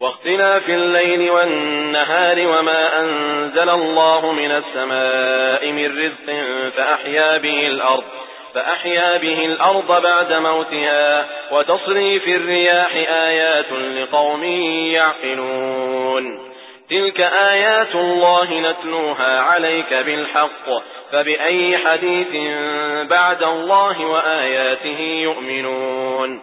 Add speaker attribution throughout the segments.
Speaker 1: واختلاف الليل والنهار وما أنزل الله من السماء من رزق فأحيا به الأرض فأحيا به الأرض بعد موتها وتصريف الرياح آيات لقوم يعقلون. تلك آيات الله نتلوها عليك بالحق فبأي حديث بعد الله وآياته يؤمنون.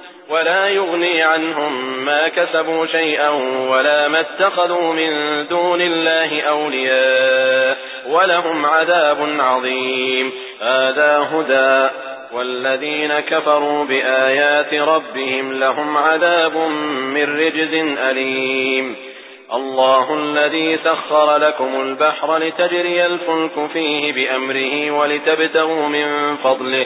Speaker 1: ولا يغني عنهم ما كسبوا شيئا ولا ما اتخذوا من دون الله أولياء ولهم عذاب عظيم. هذا هدى والذين كفروا بآيات ربهم لهم عذاب من رجز أليم. الله الذي سخر لكم البحر لتجري الفلك فيه بأمره ولتبتغوا من فضله